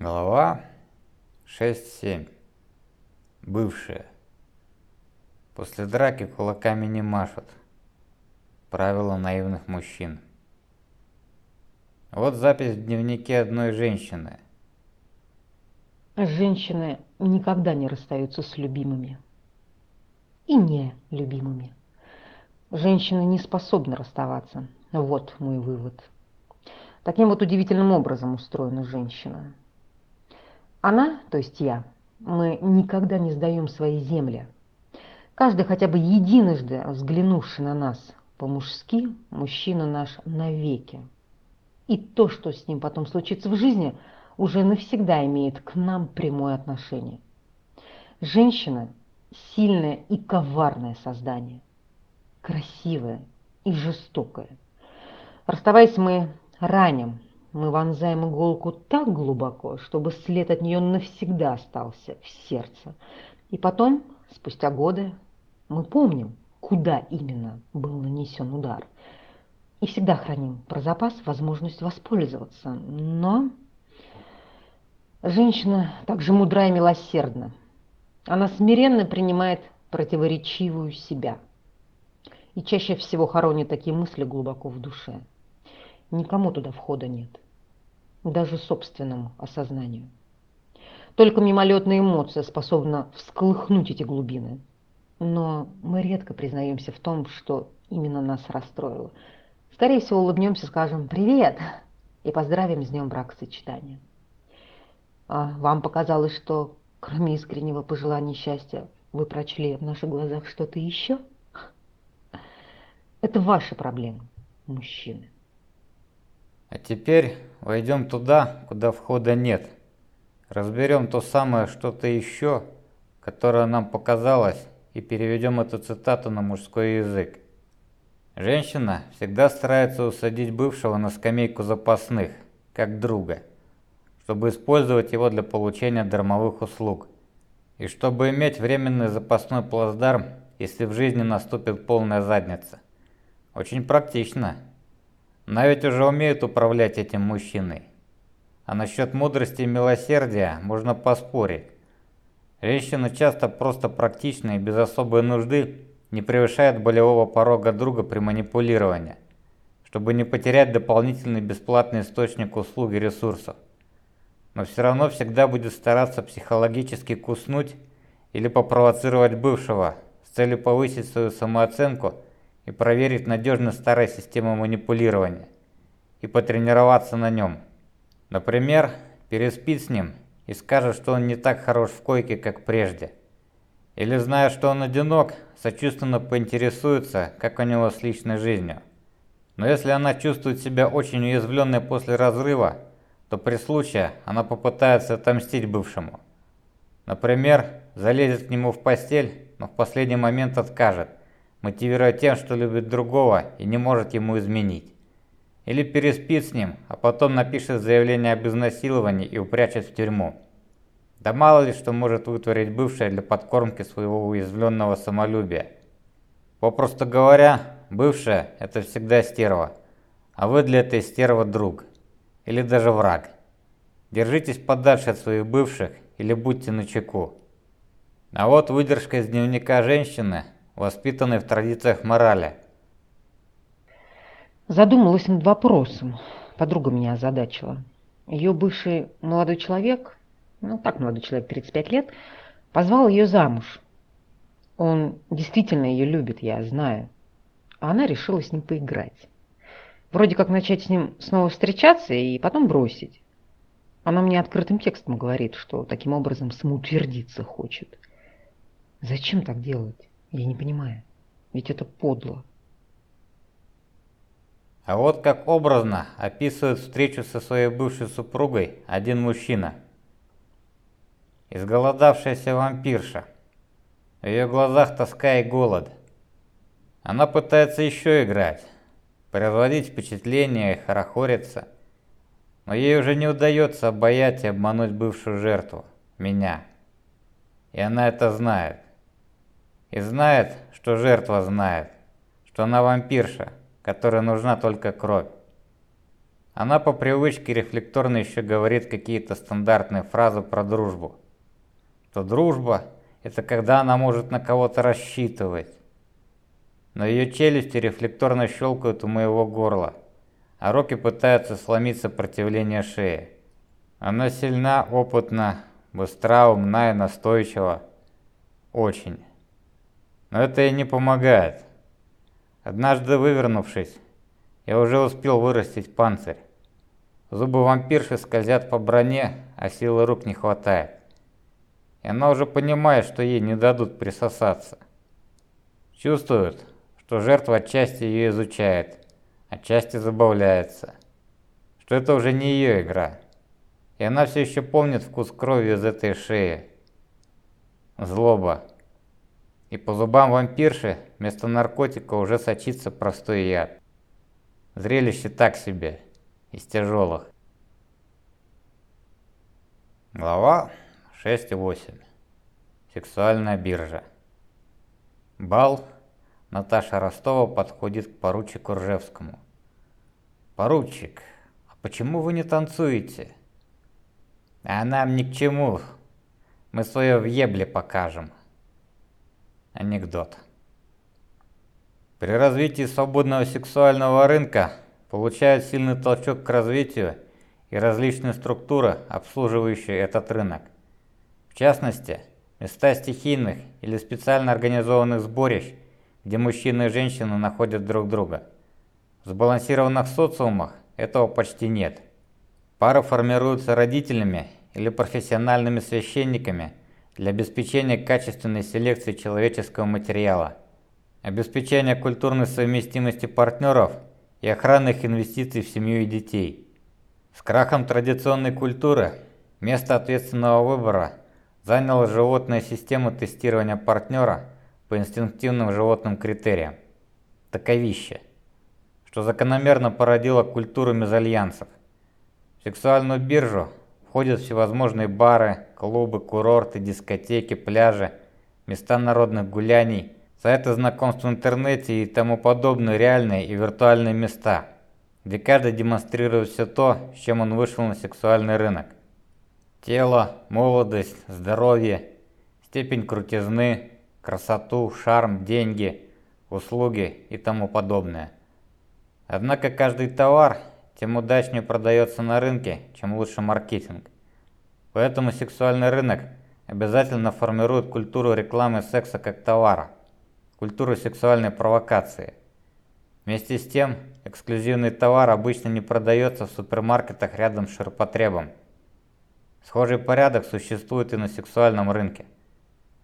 Глава 6-7. Бывшие. После драки кулаками не машут. Правило наивных мужчин. Вот запись в дневнике одной женщины. Женщины никогда не расстаются с любимыми. И не любимыми. Женщины не способны расставаться. Вот мой вывод. Таким вот удивительным образом устроена женщина. Она, то есть я, мы никогда не сдаем свои земли. Каждый хотя бы единожды взглянувший на нас по-мужски, мужчина наш навеки. И то, что с ним потом случится в жизни, уже навсегда имеет к нам прямое отношение. Женщина – сильное и коварное создание, красивое и жестокое. Расставаясь, мы раним мы вонзаем иголку так глубоко, чтобы след от нее навсегда остался в сердце. И потом, спустя годы, мы помним, куда именно был нанесен удар. И всегда храним про запас возможность воспользоваться. Но женщина также мудра и милосердна. Она смиренно принимает противоречивую себя. И чаще всего хоронит такие мысли глубоко в душе. Никому туда входа нет, даже собственному осознанию. Только мимолетная эмоция способна всколыхнуть эти глубины. Но мы редко признаемся в том, что именно нас расстроило. Скорее всего, улыбнемся, скажем «Привет!» и поздравим с днем бракосочетания. А вам показалось, что кроме искреннего пожелания счастья вы прочли в наших глазах что-то еще? Это ваши проблемы, мужчины. А теперь войдем туда, куда входа нет. Разберем то самое что-то еще, которое нам показалось, и переведем эту цитату на мужской язык. Женщина всегда старается усадить бывшего на скамейку запасных, как друга, чтобы использовать его для получения дармовых услуг, и чтобы иметь временный запасной плацдарм, если в жизни наступит полная задница. Очень практично. Но уже умеют управлять этим мужчиной. А насчет мудрости и милосердия можно поспорить. Женщина часто просто практична и без особой нужды не превышает болевого порога друга при манипулировании, чтобы не потерять дополнительный бесплатный источник услуг и ресурсов. Но все равно всегда будет стараться психологически куснуть или попровоцировать бывшего с целью повысить свою самооценку – и проверить надежность старой системы манипулирования и потренироваться на нем. Например, переспит с ним и скажет, что он не так хорош в койке, как прежде. Или зная, что он одинок, сочувственно поинтересуется, как у него с личной жизнью. Но если она чувствует себя очень уязвленной после разрыва, то при случае она попытается отомстить бывшему. Например, залезет к нему в постель, но в последний момент откажет, мотивируя тем, что любит другого и не может ему изменить. Или переспит с ним, а потом напишет заявление об изнасиловании и упрячет в тюрьму. Да мало ли что может вытворить бывшая для подкормки своего уязвленного самолюбия. Попросту говоря, бывшая – это всегда стерва, а вы для этой стерва друг. Или даже враг. Держитесь подальше от своих бывших или будьте начеку. А вот выдержка из дневника женщины – воспитанный в традициях морали. Задумалась над вопросом. Подруга меня озадачила. Ее бывший молодой человек, ну так молодой человек, 35 лет, позвал ее замуж. Он действительно ее любит, я знаю. А она решила с ним поиграть. Вроде как начать с ним снова встречаться и потом бросить. Она мне открытым текстом говорит, что таким образом самоутвердиться хочет. Зачем так делать? Я не понимаю. Ведь это подло. А вот как образно описывает встречу со своей бывшей супругой один мужчина. Изголодавшаяся вампирша. В ее глазах тоска и голод. Она пытается еще играть, производить впечатление и хорохориться. Но ей уже не удается обаять и обмануть бывшую жертву, меня. И она это знает. И знает, что жертва знает, что она вампирша, которой нужна только кровь. Она по привычке рефлекторно еще говорит какие-то стандартные фразы про дружбу. То дружба – это когда она может на кого-то рассчитывать. Но ее челюсти рефлекторно щелкают у моего горла, а руки пытаются сломить сопротивление шеи. Она сильна, опытна, быстра, умна и настойчива. Очень. Но это ей не помогает. Однажды вывернувшись, я уже успел вырастить панцирь. Зубы вампирши скользят по броне, а силы рук не хватает. И она уже понимает, что ей не дадут присосаться. Чувствует, что жертва отчасти ее изучает, отчасти забавляется. Что это уже не ее игра. И она все еще помнит вкус крови из этой шеи. Злоба. И по зубам вампирши вместо наркотика уже сочится простой яд. Зрелище так себе из тяжелых. Глава 6.8. Сексуальная биржа. Бал. Наташа Ростова подходит к поручику Ржевскому. «Поручик, а почему вы не танцуете?» «А нам ни к чему. Мы свое в ебле покажем». Анекдот. При развитии свободного сексуального рынка получают сильный толчок к развитию и различные структуры, обслуживающие этот рынок. В частности, места стихийных или специально организованных сборищ, где мужчины и женщины находят друг друга. В сбалансированных социумах этого почти нет. Пары формируются родителями или профессиональными священниками для обеспечения качественной селекции человеческого материала, обеспечения культурной совместимости партнеров – и охраны их инвестиций в семью и детей. С крахом традиционной культуры место ответственного выбора заняла животная система тестирования партнера по инстинктивным животным критериям. Таковище, что закономерно породило культуру мезальянсов. Сексуальную биржу входят всевозможные бары, клубы, курорты, дискотеки, пляжи, места народных гуляний – сайты знакомств в интернете и тому подобные реальные и виртуальные места, где каждый демонстрирует все то, с чем он вышел на сексуальный рынок. Тело, молодость, здоровье, степень крутизны, красоту, шарм, деньги, услуги и тому подобное. Однако каждый товар тем удачнее продается на рынке, чем лучше маркетинг. Поэтому сексуальный рынок обязательно формирует культуру рекламы секса как товара культуру сексуальной провокации. Вместе с тем, эксклюзивный товар обычно не продается в супермаркетах рядом с ширпотребом. Схожий порядок существует и на сексуальном рынке.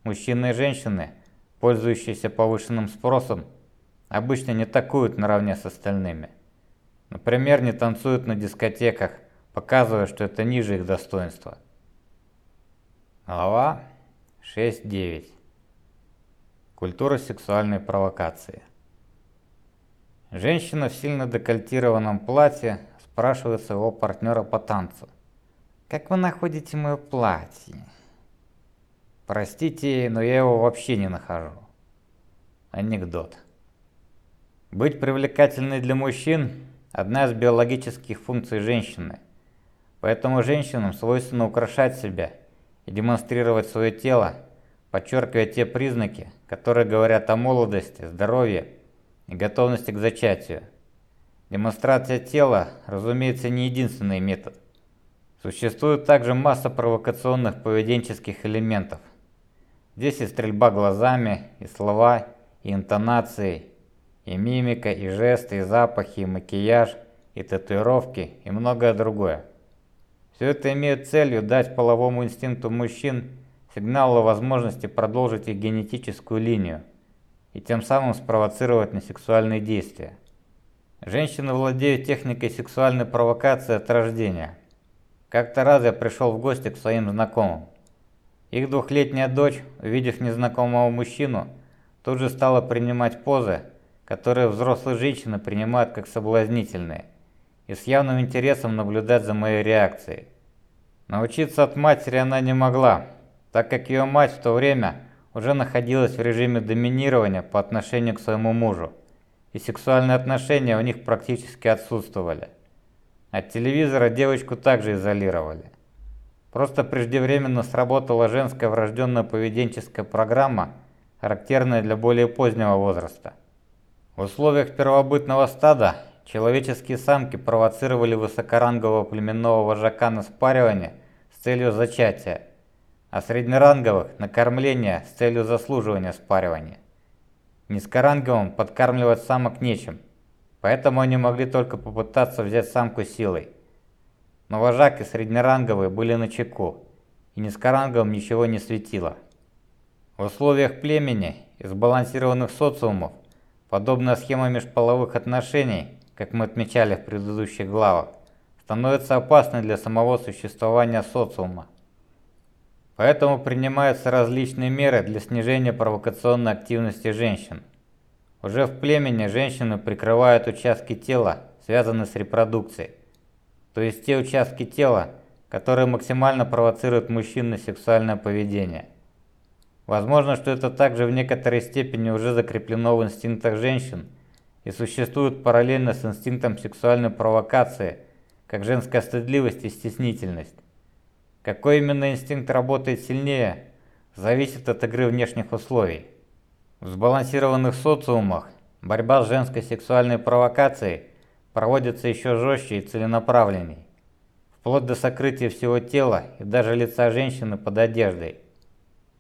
Мужчины и женщины, пользующиеся повышенным спросом, обычно не такуют наравне с остальными. Например, не танцуют на дискотеках, показывая, что это ниже их достоинства. Глава 6.9 Культура сексуальной провокации. Женщина в сильно декольтированном платье спрашивает своего партнера по танцу. «Как вы находите мое платье?» «Простите, но я его вообще не нахожу». Анекдот. Быть привлекательной для мужчин – одна из биологических функций женщины. Поэтому женщинам свойственно украшать себя и демонстрировать свое тело подчеркивая те признаки, которые говорят о молодости, здоровье и готовности к зачатию. Демонстрация тела, разумеется, не единственный метод. Существует также масса провокационных поведенческих элементов. Здесь и стрельба глазами, и слова, и интонации, и мимика, и жесты, и запахи, и макияж, и татуировки, и многое другое. Все это имеет целью дать половому инстинкту мужчин сигнал о возможности продолжить их генетическую линию и тем самым спровоцировать на сексуальные действия. Женщины владеют техникой сексуальной провокации от рождения. Как-то раз я пришел в гости к своим знакомым. Их двухлетняя дочь, увидев незнакомого мужчину, тут же стала принимать позы, которые взрослые женщины принимают как соблазнительные, и с явным интересом наблюдать за моей реакцией. Научиться от матери она не могла, так как ее мать в то время уже находилась в режиме доминирования по отношению к своему мужу, и сексуальные отношения у них практически отсутствовали. От телевизора девочку также изолировали. Просто преждевременно сработала женская врожденная поведенческая программа, характерная для более позднего возраста. В условиях первобытного стада человеческие самки провоцировали высокорангового племенного вожака на спаривание с целью зачатия, а среднеранговых – на кормление с целью заслуживания спаривания. Низкоранговым подкармливать самок нечем, поэтому они могли только попытаться взять самку силой. Но вожак и среднеранговые были на чеку, и низкоранговым ничего не светило. В условиях племени и сбалансированных социумов подобная схема межполовых отношений, как мы отмечали в предыдущих главах, становится опасной для самого существования социума. Поэтому принимаются различные меры для снижения провокационной активности женщин. Уже в племени женщины прикрывают участки тела, связанные с репродукцией то есть те участки тела, которые максимально провоцируют мужчин на сексуальное поведение. Возможно, что это также в некоторой степени уже закреплено в инстинктах женщин и существует параллельно с инстинктом сексуальной провокации, как женская стыдливость и стеснительность. Какой именно инстинкт работает сильнее, зависит от игры внешних условий. В сбалансированных социумах борьба с женской сексуальной провокацией – проводится еще жестче и целенаправленней, вплоть до сокрытия всего тела и даже лица женщины под одеждой.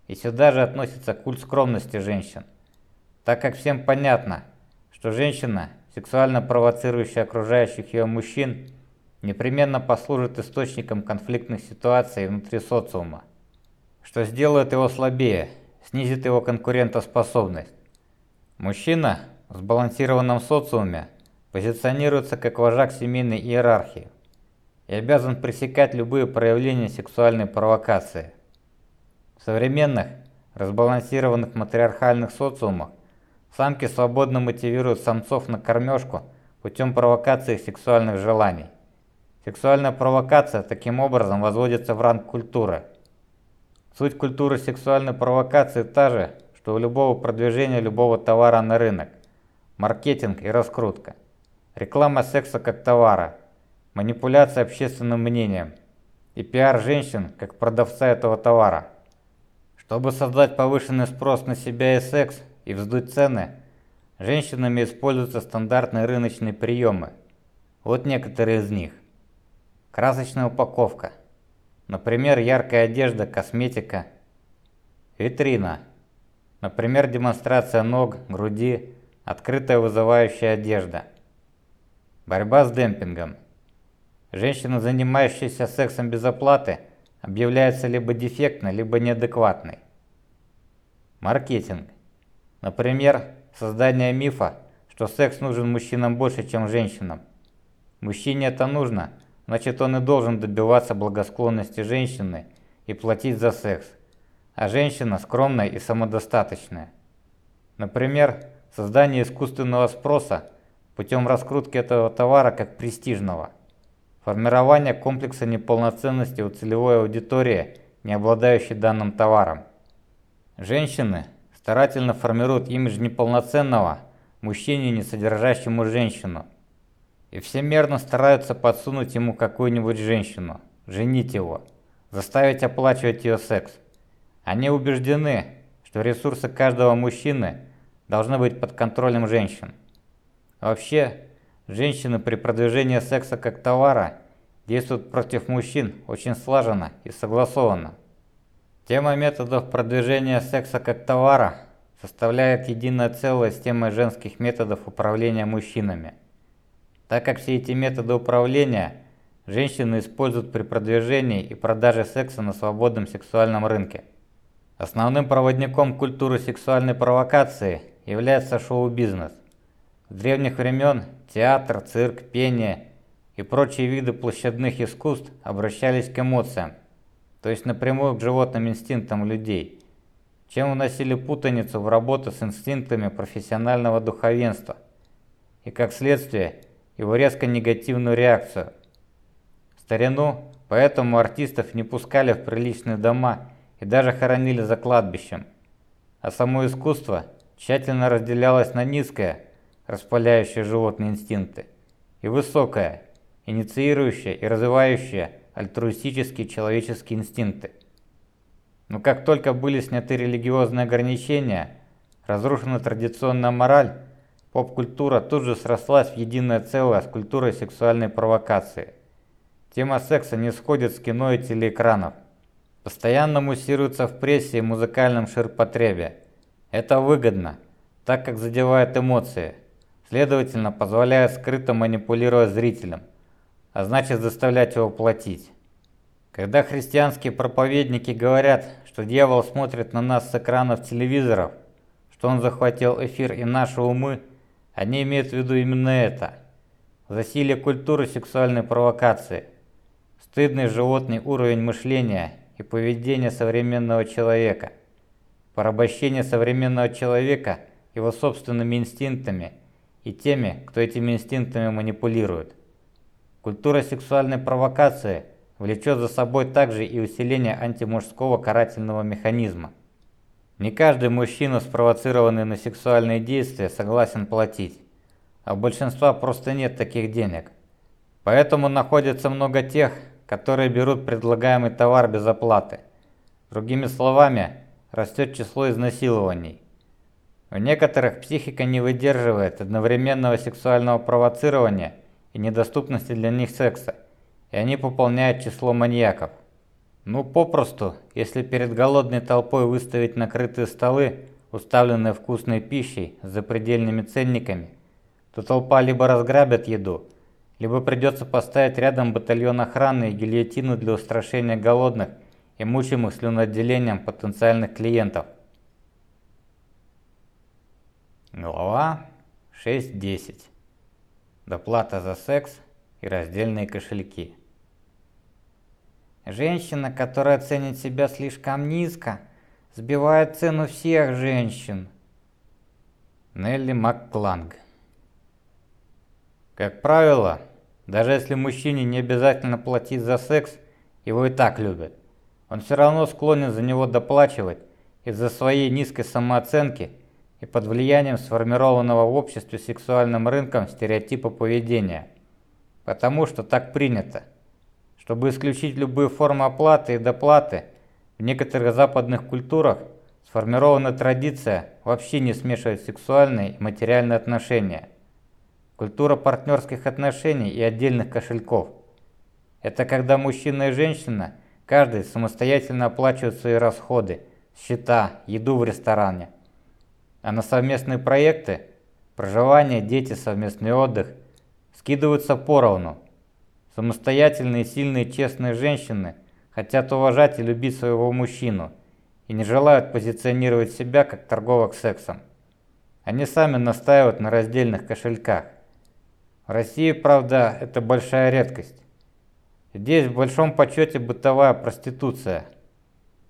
И сюда же относится культ скромности женщин, так как всем понятно, что женщина, сексуально провоцирующая окружающих ее мужчин, непременно послужит источником конфликтных ситуаций внутри социума, что сделает его слабее, снизит его конкурентоспособность. Мужчина в сбалансированном социуме позиционируется как вожак семейной иерархии и обязан пресекать любые проявления сексуальной провокации. В современных, разбалансированных матриархальных социумах самки свободно мотивируют самцов на кормежку путем провокации их сексуальных желаний. Сексуальная провокация таким образом возводится в ранг культуры. Суть культуры сексуальной провокации та же, что у любого продвижения любого товара на рынок – маркетинг и раскрутка – реклама секса как товара, манипуляция общественным мнением и пиар женщин как продавца этого товара. Чтобы создать повышенный спрос на себя и секс и вздуть цены, женщинами используются стандартные рыночные приемы. Вот некоторые из них. Красочная упаковка. Например, яркая одежда, косметика. Витрина. Например, демонстрация ног, груди, открытая вызывающая одежда. Борьба с демпингом. Женщина, занимающаяся сексом без оплаты, объявляется либо дефектной, либо неадекватной. Маркетинг. Например, создание мифа, что секс нужен мужчинам больше, чем женщинам. Мужчине это нужно, значит он и должен добиваться благосклонности женщины и платить за секс. А женщина скромная и самодостаточная. Например, создание искусственного спроса – путем раскрутки этого товара как престижного, формирования комплекса неполноценности у целевой аудитории, не обладающей данным товаром. Женщины старательно формируют имидж неполноценного мужчине, не содержащему женщину, и всемерно стараются подсунуть ему какую-нибудь женщину, женить его, заставить оплачивать ее секс. Они убеждены, что ресурсы каждого мужчины должны быть под контролем женщин. Вообще, женщины при продвижении секса как товара действуют против мужчин очень слаженно и согласованно. Тема методов продвижения секса как товара составляет единое целое с темой женских методов управления мужчинами. Так как все эти методы управления женщины используют при продвижении и продаже секса на свободном сексуальном рынке. Основным проводником культуры сексуальной провокации является шоу-бизнес – с древних времен театр, цирк, пение и прочие виды площадных искусств обращались к эмоциям, то есть напрямую к животным инстинктам людей, чем уносили путаницу в работу с инстинктами профессионального духовенства и, как следствие, его резко негативную реакцию. В старину поэтому артистов не пускали в приличные дома и даже хоронили за кладбищем, а само искусство тщательно разделялось на низкое – распаляющая животные инстинкты, и высокая, инициирующая и развивающая альтруистические человеческие инстинкты. Но как только были сняты религиозные ограничения, разрушена традиционная мораль, поп-культура тут же срослась в единое целое с культурой сексуальной провокации. Тема секса не сходит с кино и телеэкранов. Постоянно муссируется в прессе и музыкальном ширпотребе. Это выгодно, так как задевает эмоции, следовательно позволяет скрыто манипулировать зрителем, а значит заставлять его платить. Когда христианские проповедники говорят, что дьявол смотрит на нас с экранов телевизоров, что он захватил эфир и наши умы, они имеют в виду именно это. Засилие культуры сексуальной провокации, стыдный животный уровень мышления и поведения современного человека, порабощение современного человека его собственными инстинктами и теми, кто этими инстинктами манипулирует. Культура сексуальной провокации – влечет за собой также и усиление антимужского карательного механизма. Не каждый мужчина, спровоцированный на сексуальные действия, согласен платить, а у большинства просто нет таких денег. Поэтому находится много тех, которые берут предлагаемый товар без оплаты. Другими словами, растет число изнасилований. У некоторых психика не выдерживает одновременного сексуального провоцирования и недоступности для них секса и они пополняют число маньяков. Ну, попросту, если перед голодной толпой выставить накрытые столы, уставленные вкусной пищей с запредельными ценниками, то толпа либо разграбит еду, либо придется поставить рядом батальон охраны и гильотину для устрашения голодных и мучимых слюноотделением потенциальных клиентов. Глава 6.10. Доплата за секс и раздельные кошельки. Женщина, которая ценит себя слишком низко, сбивает цену всех женщин. Нелли МакКланг Как правило, даже если мужчине не обязательно платить за секс, его и так любят. Он все равно склонен за него доплачивать из-за своей низкой самооценки и под влиянием сформированного в обществе сексуальным рынком стереотипа поведения. Потому что так принято. Чтобы исключить любые формы оплаты и доплаты, в некоторых западных культурах сформирована традиция вообще не смешивать сексуальные и материальные отношения. Культура партнерских отношений и отдельных кошельков. Это когда мужчина и женщина, каждый самостоятельно оплачивает свои расходы, счета, еду в ресторане. А на совместные проекты, проживание, дети, совместный отдых скидываются поровну – Самостоятельные, сильные, честные женщины хотят уважать и любить своего мужчину и не желают позиционировать себя как торговок сексом. Они сами настаивают на раздельных кошельках. В России, правда, это большая редкость. Здесь в большом почете бытовая проституция.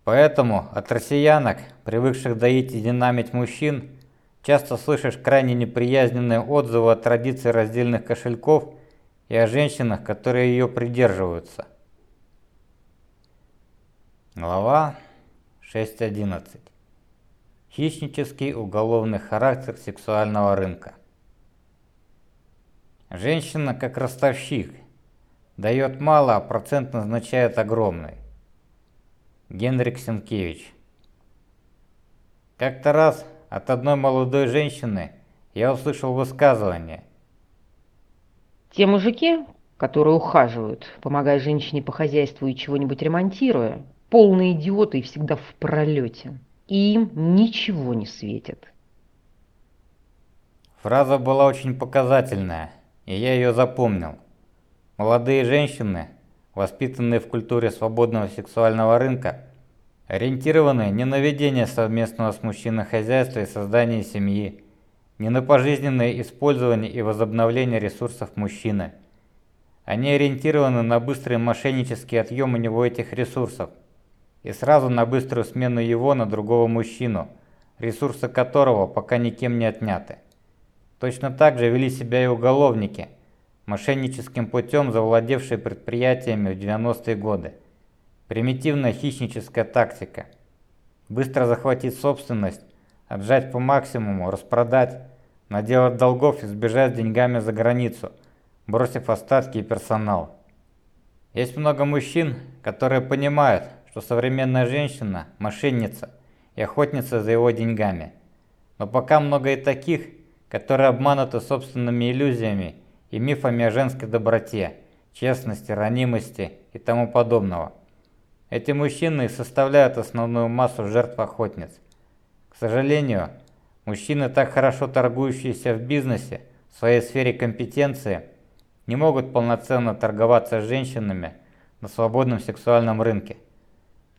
Поэтому от россиянок, привыкших доить и динамить мужчин, часто слышишь крайне неприязненные отзывы о традиции раздельных кошельков – и о женщинах, которые ее придерживаются. Глава 6.11. Хищнический уголовный характер сексуального рынка. Женщина как ростовщик. Дает мало, а процент назначает огромный. Генрик Сенкевич. Как-то раз от одной молодой женщины я услышал высказывание – те мужики, которые ухаживают, помогая женщине по хозяйству и чего-нибудь ремонтируя, полные идиоты и всегда в пролете. И им ничего не светит. Фраза была очень показательная, и я ее запомнил. Молодые женщины, воспитанные в культуре свободного сексуального рынка, ориентированные не на ведение совместного с мужчиной хозяйства и создание семьи, не на пожизненное использование и возобновление ресурсов мужчины. Они ориентированы на быстрый мошеннический отъем у него этих ресурсов и сразу на быструю смену его на другого мужчину, ресурсы которого пока никем не отняты. Точно так же вели себя и уголовники, мошенническим путем завладевшие предприятиями в 90-е годы. Примитивная хищническая тактика. Быстро захватить собственность, отжать по максимуму, распродать, наделать долгов и сбежать с деньгами за границу, бросив остатки и персонал. Есть много мужчин, которые понимают, что современная женщина – мошенница и охотница за его деньгами. Но пока много и таких, которые обмануты собственными иллюзиями и мифами о женской доброте, честности, ранимости и тому подобного. Эти мужчины составляют основную массу жертв охотниц. К сожалению, мужчины, так хорошо торгующиеся в бизнесе, в своей сфере компетенции, не могут полноценно торговаться с женщинами на свободном сексуальном рынке.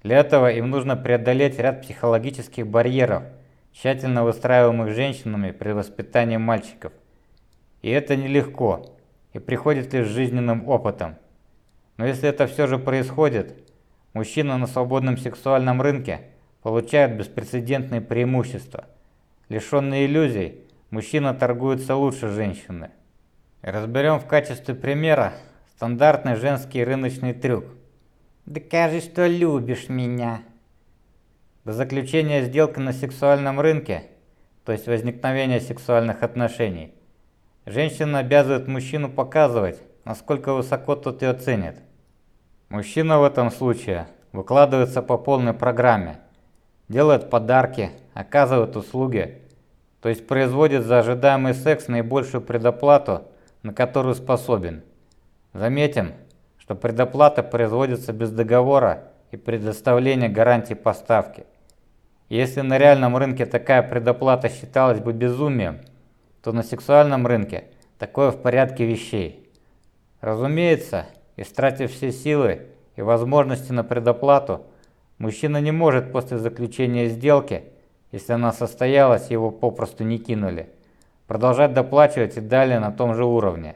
Для этого им нужно преодолеть ряд психологических барьеров, тщательно выстраиваемых женщинами при воспитании мальчиков. И это нелегко, и приходит лишь жизненным опытом. Но если это все же происходит, мужчина на свободном сексуальном рынке получает беспрецедентные преимущества. Лишенный иллюзий, мужчина торгуется лучше женщины. Разберем в качестве примера стандартный женский рыночный трюк. Докажи, что любишь меня. До заключения сделки на сексуальном рынке, то есть возникновения сексуальных отношений, женщина обязывает мужчину показывать, насколько высоко тот ее ценит. Мужчина в этом случае выкладывается по полной программе, делает подарки, оказывает услуги, то есть производит за ожидаемый секс наибольшую предоплату, на которую способен. Заметим, что предоплата производится без договора и предоставления гарантии поставки. Если на реальном рынке такая предоплата считалась бы безумием, то на сексуальном рынке такое в порядке вещей. Разумеется, истратив все силы и возможности на предоплату, мужчина не может после заключения сделки, если она состоялась, его попросту не кинули, продолжать доплачивать и далее на том же уровне.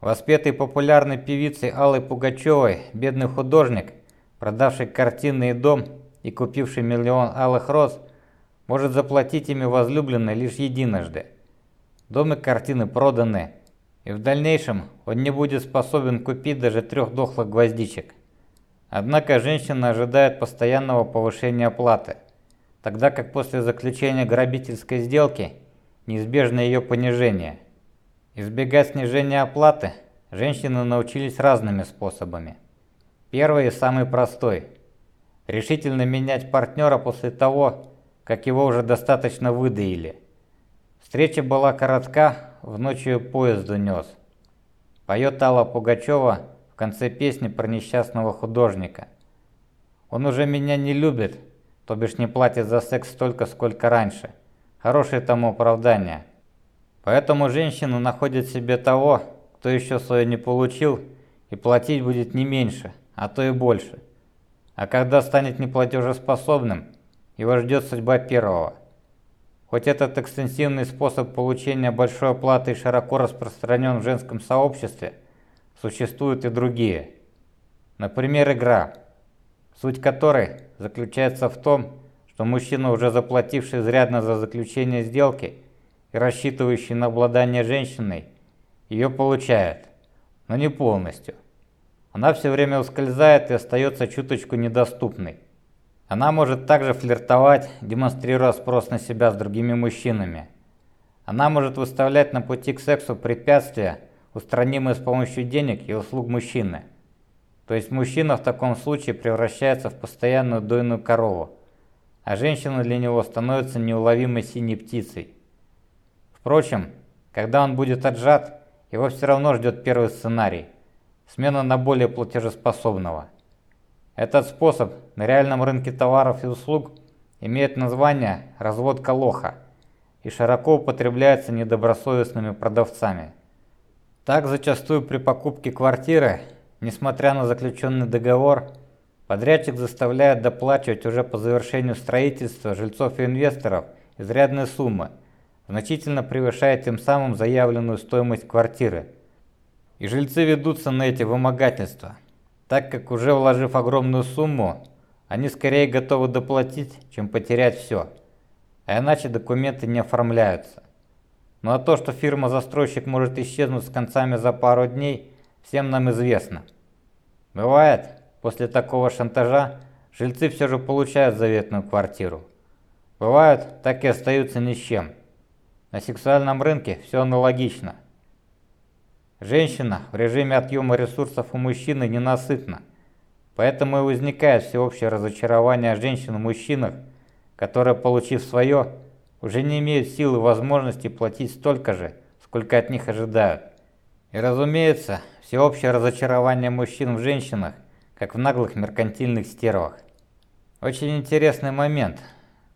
Воспетый популярной певицей Аллой Пугачевой бедный художник, продавший картинный дом и купивший миллион алых роз, может заплатить ими возлюбленной лишь единожды. Дом и картины проданы, и в дальнейшем он не будет способен купить даже трех дохлых гвоздичек. Однако женщина ожидает постоянного повышения оплаты, тогда как после заключения грабительской сделки неизбежно ее понижение – Избегать снижения оплаты женщины научились разными способами. Первый и самый простой. Решительно менять партнера после того, как его уже достаточно выдаили. Встреча была коротка, в ночью поезд унес. Поет Алла Пугачева в конце песни про несчастного художника. Он уже меня не любит, то бишь не платит за секс столько, сколько раньше. Хорошее тому оправдание. Поэтому женщина находит себе того, кто еще свое не получил, и платить будет не меньше, а то и больше. А когда станет неплатежеспособным, его ждет судьба первого. Хоть этот экстенсивный способ получения большой оплаты широко распространен в женском сообществе, существуют и другие. Например, игра, суть которой заключается в том, что мужчина, уже заплативший изрядно за заключение сделки, и рассчитывающий на обладание женщиной, ее получает, но не полностью. Она все время ускользает и остается чуточку недоступной. Она может также флиртовать, демонстрируя спрос на себя с другими мужчинами. Она может выставлять на пути к сексу препятствия, устранимые с помощью денег и услуг мужчины. То есть мужчина в таком случае превращается в постоянную дойную корову, а женщина для него становится неуловимой синей птицей. Впрочем, когда он будет отжат, его все равно ждет первый сценарий – смена на более платежеспособного. Этот способ на реальном рынке товаров и услуг имеет название «разводка лоха» и широко употребляется недобросовестными продавцами. Так зачастую при покупке квартиры, несмотря на заключенный договор, подрядчик заставляет доплачивать уже по завершению строительства жильцов и инвесторов изрядные суммы – значительно превышает тем самым заявленную стоимость квартиры. И жильцы ведутся на эти вымогательства, так как уже вложив огромную сумму, они скорее готовы доплатить, чем потерять все, а иначе документы не оформляются. Ну а то, что фирма-застройщик может исчезнуть с концами за пару дней, всем нам известно. Бывает, после такого шантажа жильцы все же получают заветную квартиру. Бывают, так и остаются ни с чем. На сексуальном рынке все аналогично. Женщина в режиме отъема ресурсов у мужчины ненасытна. Поэтому и возникает всеобщее разочарование женщин в мужчинах, которые, получив свое, уже не имеют силы и возможности платить столько же, сколько от них ожидают. И разумеется, всеобщее разочарование мужчин в женщинах, как в наглых меркантильных стервах. Очень интересный момент.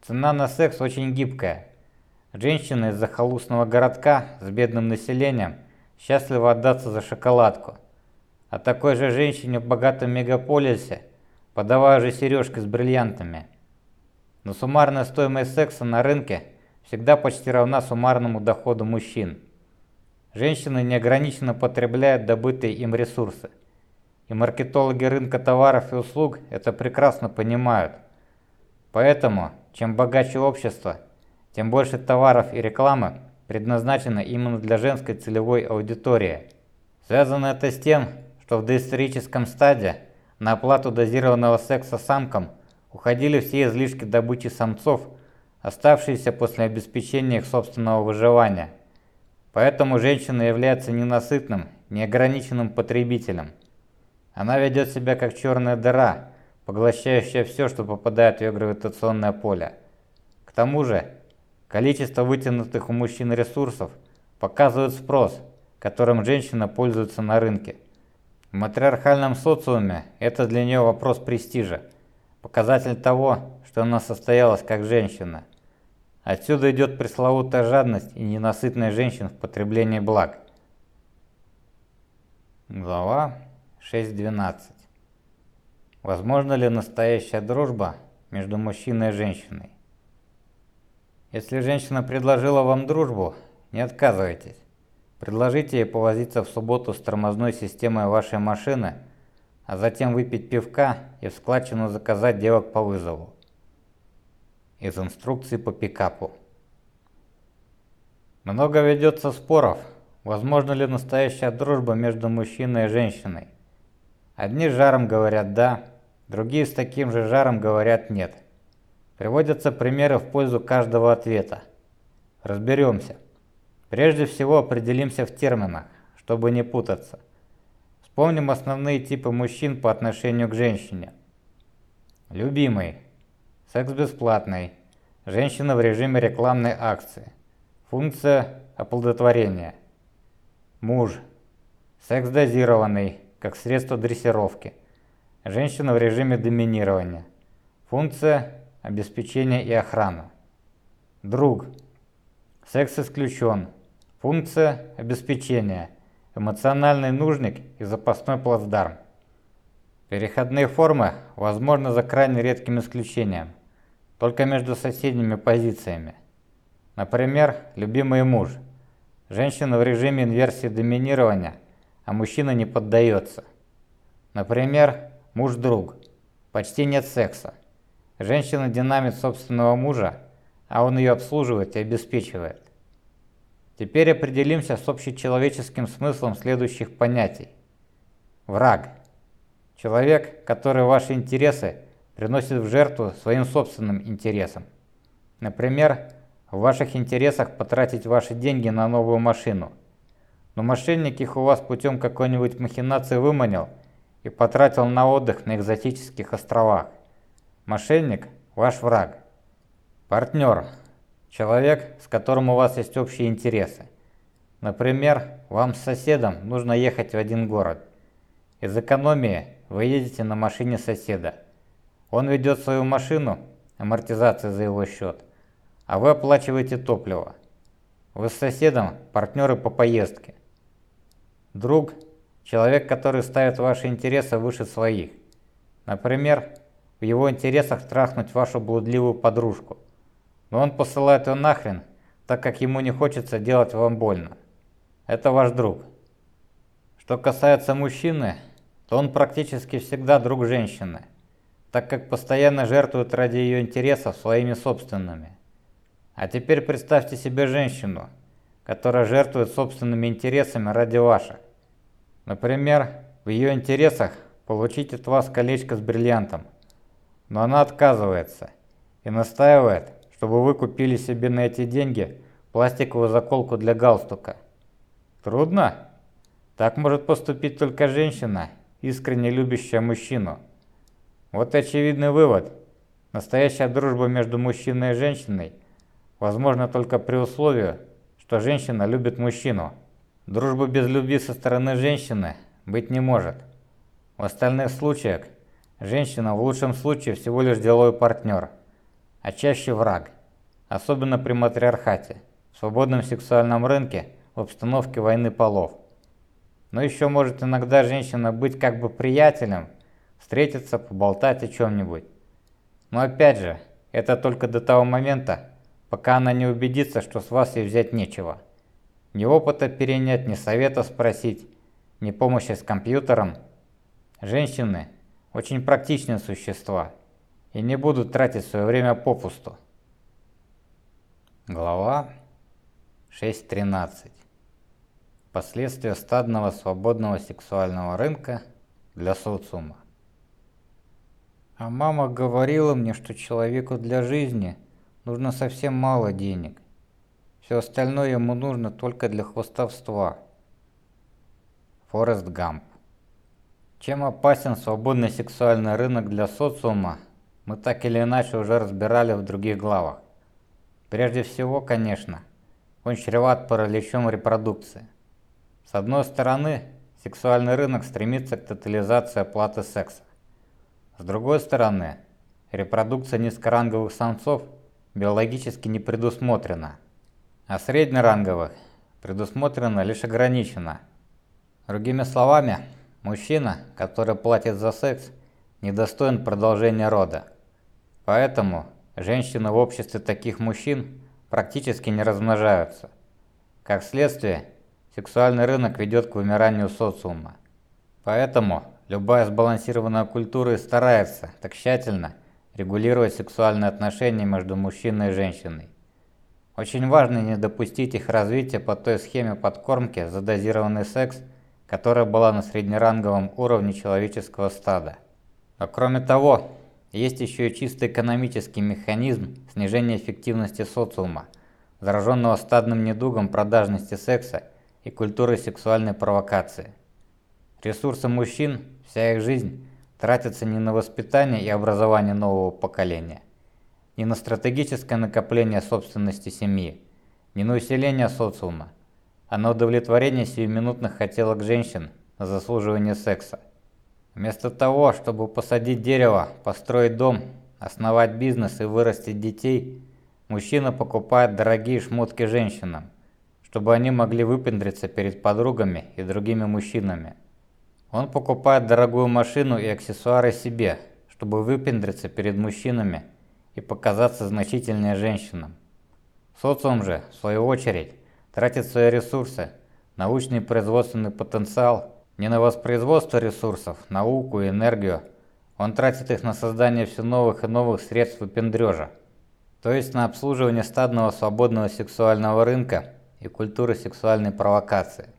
Цена на секс очень гибкая. Женщины из захолустного городка с бедным населением счастливы отдаться за шоколадку. А такой же женщине в богатом мегаполисе подавая же сережки с бриллиантами. Но суммарная стоимость секса на рынке всегда почти равна суммарному доходу мужчин. Женщины неограниченно потребляют добытые им ресурсы. И маркетологи рынка товаров и услуг это прекрасно понимают. Поэтому, чем богаче общество, тем больше товаров и рекламы предназначено именно для женской целевой аудитории. Связано это с тем, что в доисторическом стаде на оплату дозированного секса самкам уходили все излишки добычи самцов, оставшиеся после обеспечения их собственного выживания. Поэтому женщина является ненасытным, неограниченным потребителем. Она ведет себя как черная дыра, поглощающая все, что попадает в ее гравитационное поле. К тому же, количество вытянутых у мужчин ресурсов показывает спрос, которым женщина пользуется на рынке. В матриархальном социуме это для нее вопрос престижа, показатель того, что она состоялась как женщина. Отсюда идет пресловутая жадность и ненасытность женщин в потреблении благ. Глава 6.12. Возможно ли настоящая дружба между мужчиной и женщиной? Если женщина предложила вам дружбу, не отказывайтесь. Предложите ей повозиться в субботу с тормозной системой вашей машины, а затем выпить пивка и в складчину заказать девок по вызову. Из инструкции по пикапу. Много ведется споров, возможно ли настоящая дружба между мужчиной и женщиной. Одни с жаром говорят «да», другие с таким же жаром говорят «нет». Приводятся примеры в пользу каждого ответа. Разберемся. Прежде всего определимся в терминах, чтобы не путаться. Вспомним основные типы мужчин по отношению к женщине. Любимый. Секс бесплатный. Женщина в режиме рекламной акции. Функция оплодотворения. Муж. Секс дозированный, как средство дрессировки. Женщина в режиме доминирования. Функция обеспечения и охрана. Друг. Секс исключен. Функция обеспечения. Эмоциональный нужник и запасной плацдарм. Переходные формы возможны за крайне редким исключением, только между соседними позициями. Например, любимый муж. Женщина в режиме инверсии доминирования, а мужчина не поддается. Например, муж-друг. Почти нет секса. Женщина динамит собственного мужа, а он ее обслуживает и обеспечивает. Теперь определимся с общечеловеческим смыслом следующих понятий. Враг. Человек, который ваши интересы приносит в жертву своим собственным интересам. Например, в ваших интересах потратить ваши деньги на новую машину. Но мошенник их у вас путем какой-нибудь махинации выманил и потратил на отдых на экзотических островах. Мошенник – ваш враг. Партнер – человек, с которым у вас есть общие интересы. Например, вам с соседом нужно ехать в один город. Из экономии вы едете на машине соседа. Он ведет свою машину, амортизация за его счет, а вы оплачиваете топливо. Вы с соседом партнеры по поездке. Друг – человек, который ставит ваши интересы выше своих. Например, в его интересах трахнуть вашу блудливую подружку. Но он посылает ее нахрен, так как ему не хочется делать вам больно. Это ваш друг. Что касается мужчины, то он практически всегда друг женщины, так как постоянно жертвует ради ее интересов своими собственными. А теперь представьте себе женщину, которая жертвует собственными интересами ради ваших. Например, в ее интересах получить от вас колечко с бриллиантом, но она отказывается и настаивает, чтобы вы купили себе на эти деньги пластиковую заколку для галстука. Трудно? Так может поступить только женщина, искренне любящая мужчину. Вот очевидный вывод. Настоящая дружба между мужчиной и женщиной возможна только при условии, что женщина любит мужчину. Дружбы без любви со стороны женщины быть не может. В остальных случаях женщина в лучшем случае всего лишь деловой партнер, а чаще враг, особенно при матриархате, в свободном сексуальном рынке, в обстановке войны полов. Но еще может иногда женщина быть как бы приятелем, встретиться, поболтать о чем-нибудь. Но опять же, это только до того момента, пока она не убедится, что с вас ей взять нечего. Ни опыта перенять, ни совета спросить, ни помощи с компьютером. Женщины – очень практичные существа и не будут тратить свое время попусту. Глава 6.13 Последствия стадного свободного сексуального рынка для социума. А мама говорила мне, что человеку для жизни нужно совсем мало денег. Все остальное ему нужно только для хвостовства. Форест Гамп. Чем опасен свободный сексуальный рынок для социума, мы так или иначе уже разбирали в других главах. Прежде всего, конечно, он чреват параличом репродукции. С одной стороны, сексуальный рынок стремится к тотализации оплаты секса. С другой стороны, репродукция низкоранговых самцов биологически не предусмотрена, а среднеранговых предусмотрена лишь ограниченно. Другими словами, мужчина, который платит за секс, недостоин продолжения рода. Поэтому женщины в обществе таких мужчин практически не размножаются. Как следствие, Сексуальный рынок ведет к вымиранию социума. Поэтому любая сбалансированная культура старается так тщательно регулировать сексуальные отношения между мужчиной и женщиной. Очень важно не допустить их развития по той схеме подкормки за дозированный секс, которая была на среднеранговом уровне человеческого стада. А кроме того, есть еще и чисто экономический механизм снижения эффективности социума, зараженного стадным недугом продажности секса и культуры сексуальной провокации. Ресурсы мужчин, вся их жизнь, тратятся не на воспитание и образование нового поколения, не на стратегическое накопление собственности семьи, не на усиление социума, а на удовлетворение сиюминутных хотелок женщин на заслуживание секса. Вместо того, чтобы посадить дерево, построить дом, основать бизнес и вырастить детей, мужчина покупает дорогие шмотки женщинам – чтобы они могли выпендриться перед подругами и другими мужчинами. Он покупает дорогую машину и аксессуары себе, чтобы выпендриться перед мужчинами и показаться значительнее женщинам. Социум же, в свою очередь, тратит свои ресурсы, научный производственный потенциал не на воспроизводство ресурсов, науку и энергию, он тратит их на создание все новых и новых средств выпендрежа, то есть на обслуживание стадного свободного сексуального рынка и культуры сексуальной провокации.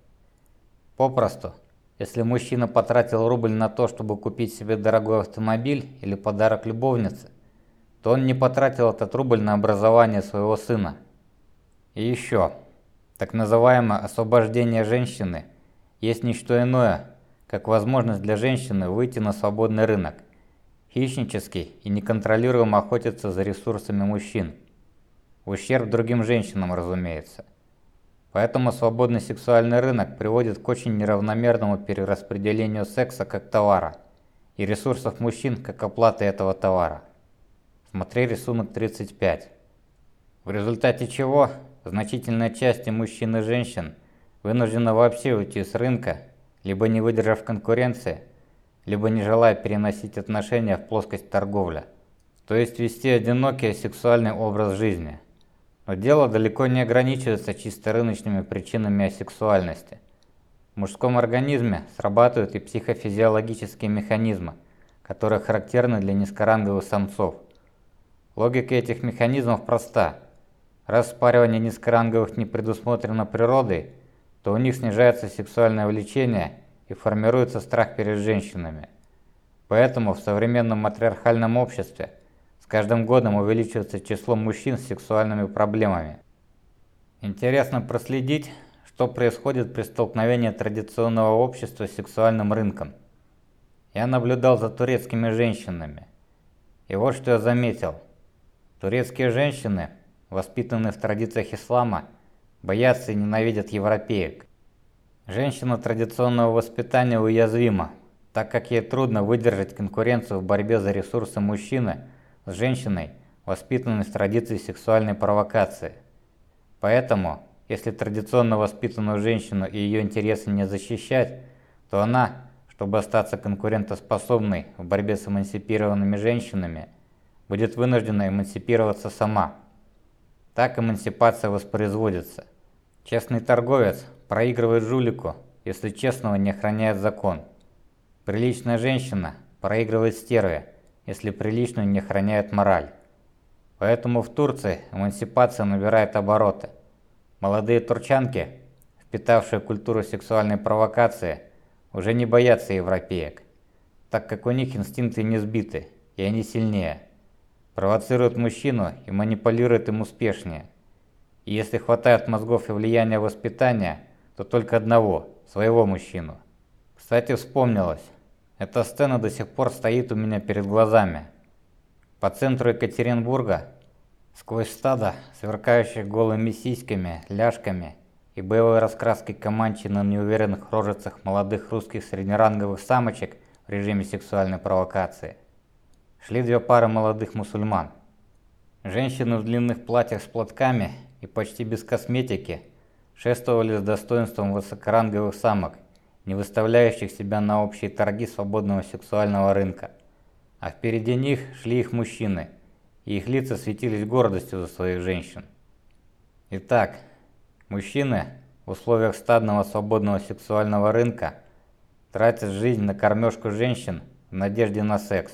Попросту, если мужчина потратил рубль на то, чтобы купить себе дорогой автомобиль или подарок любовнице, то он не потратил этот рубль на образование своего сына. И еще, так называемое освобождение женщины есть не что иное, как возможность для женщины выйти на свободный рынок, хищнически и неконтролируемо охотиться за ресурсами мужчин. В ущерб другим женщинам, разумеется. Поэтому свободный сексуальный рынок приводит к очень неравномерному перераспределению секса как товара и ресурсов мужчин как оплаты этого товара. Смотри рисунок 35. В результате чего значительная часть мужчин и женщин вынуждена вообще уйти с рынка, либо не выдержав конкуренции, либо не желая переносить отношения в плоскость торговля, то есть вести одинокий сексуальный образ жизни – но дело далеко не ограничивается чисто рыночными причинами асексуальности. В мужском организме срабатывают и психофизиологические механизмы, которые характерны для низкоранговых самцов. Логика этих механизмов проста. Раз спаривание низкоранговых не предусмотрено природой, то у них снижается сексуальное влечение и формируется страх перед женщинами. Поэтому в современном матриархальном обществе – каждым годом увеличивается число мужчин с сексуальными проблемами. Интересно проследить, что происходит при столкновении традиционного общества с сексуальным рынком. Я наблюдал за турецкими женщинами. И вот что я заметил. Турецкие женщины, воспитанные в традициях ислама, боятся и ненавидят европеек. Женщина традиционного воспитания уязвима, так как ей трудно выдержать конкуренцию в борьбе за ресурсы мужчины с женщиной, воспитанной в традиции сексуальной провокации. Поэтому, если традиционно воспитанную женщину и ее интересы не защищать, то она, чтобы остаться конкурентоспособной в борьбе с эмансипированными женщинами, будет вынуждена эмансипироваться сама. Так эмансипация воспроизводится. Честный торговец проигрывает жулику, если честного не охраняет закон. Приличная женщина проигрывает стерве, если приличную не охраняет мораль. Поэтому в Турции эмансипация набирает обороты. Молодые турчанки, впитавшие культуру сексуальной провокации, уже не боятся европеек, так как у них инстинкты не сбиты, и они сильнее. Провоцируют мужчину и манипулируют им успешнее. И если хватает мозгов и влияния воспитания, то только одного, своего мужчину. Кстати, вспомнилось. Эта сцена до сих пор стоит у меня перед глазами. По центру Екатеринбурга, сквозь стадо, сверкающих голыми сиськами, ляжками и боевой раскраской команчи на неуверенных рожицах молодых русских среднеранговых самочек в режиме сексуальной провокации, шли две пары молодых мусульман. Женщины в длинных платьях с платками и почти без косметики шествовали с достоинством высокоранговых самок, не выставляющих себя на общие торги свободного сексуального рынка а впереди них шли их мужчины, и их лица светились гордостью за своих женщин. Итак, мужчины в условиях стадного свободного сексуального рынка тратят жизнь на кормежку женщин в надежде на секс.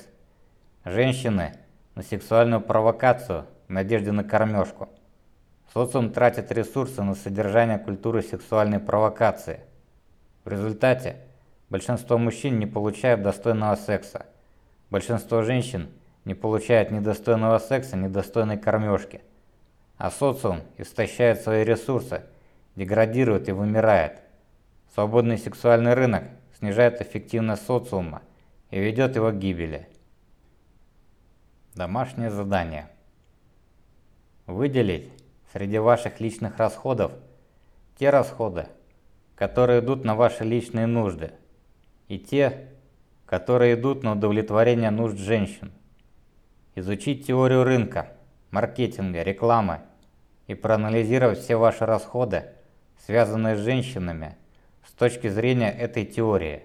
Женщины на сексуальную провокацию в надежде на кормежку. Социум тратит ресурсы на содержание культуры сексуальной провокации. В результате большинство мужчин не получают достойного секса, Большинство женщин не получают ни достойного секса, ни достойной кормежки. А социум истощает свои ресурсы, деградирует и вымирает. Свободный сексуальный рынок снижает эффективность социума и ведет его к гибели. Домашнее задание. Выделить среди ваших личных расходов те расходы, которые идут на ваши личные нужды, и те, которые идут на удовлетворение нужд женщин. Изучить теорию рынка, маркетинга, рекламы и проанализировать все ваши расходы, связанные с женщинами, с точки зрения этой теории.